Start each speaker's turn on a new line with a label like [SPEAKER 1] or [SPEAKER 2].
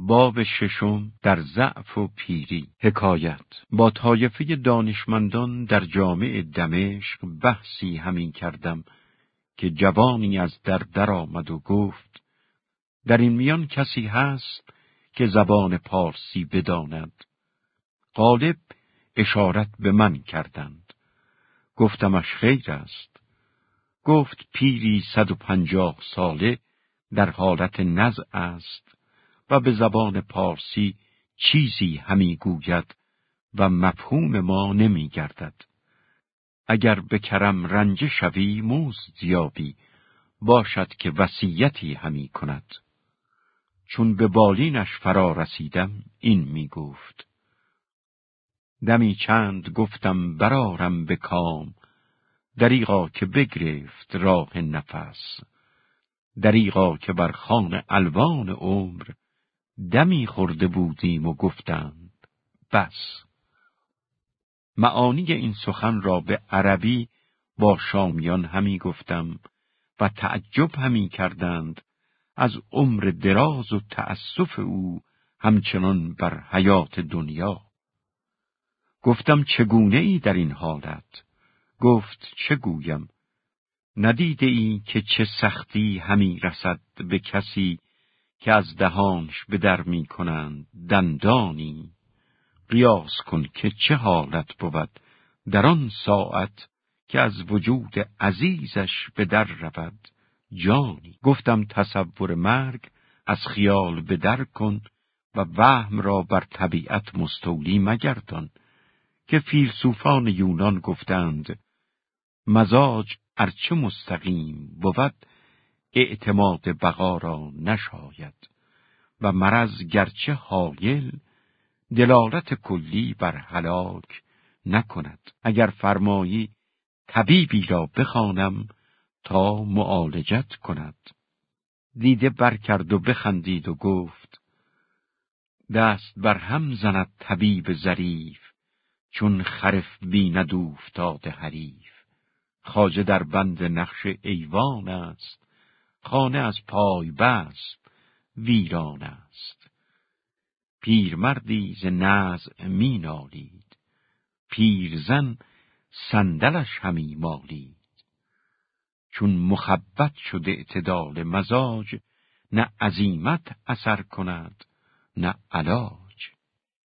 [SPEAKER 1] باب ششم در ضعف و پیری. حکایت. با طایفه دانشمندان در جامع دمشق بحثی همین کردم که جوانی از در در آمد و گفت در این میان کسی هست که زبان پارسی بداند. غالب اشارت به من کردند. گفتمش خیر است. گفت پیری صد و پنجاه ساله در حالت نزع است. و به زبان پارسی چیزی همی گوید و مفهوم ما نمی گردد. اگر به کرم رنج شوی موز زیابی باشد که وسیعتی همی کند. چون به بالینش فرا رسیدم این می گفت. دمی چند گفتم برارم به کام دریغا که بگرفت راه نفس دریغا که بر خان الوان عمر دمی خورده بودیم و گفتند بس. معانی این سخن را به عربی با شامیان همی گفتم و تعجب همی کردند. از عمر دراز و تأسف او همچنان بر حیات دنیا. گفتم چگونه ای در این حالت؟ گفت چه گویم ندیده ای که چه سختی همی رسد به کسی که از دهانش به در می کنند دندانی. قیاس کن که چه حالت بود در آن ساعت که از وجود عزیزش به در رود. جانی گفتم تصور مرگ از خیال به در کن و وهم را بر طبیعت مستولی مگردان. که فیلسوفان یونان گفتند مزاج ارچه مستقیم بود اعتماد بقا را نشاید و مرض گرچه حایل دلالت کلی بر هلاک نکند. اگر فرمایی طبیبی را بخوانم تا معالجت کند. دیده برکرد و بخندید و گفت دست بر هم زند طبیب ظریف چون خرف بیند اوفتاده حریف. خاجه در بند نقش ایوان است خانه از پای بست ویران است. پیرمردی ز نزع می نالید پیرزن صندلش همی مالید. چون مخبت شده اعتدال مزاج نه عزیمت اثر کند نه علاج.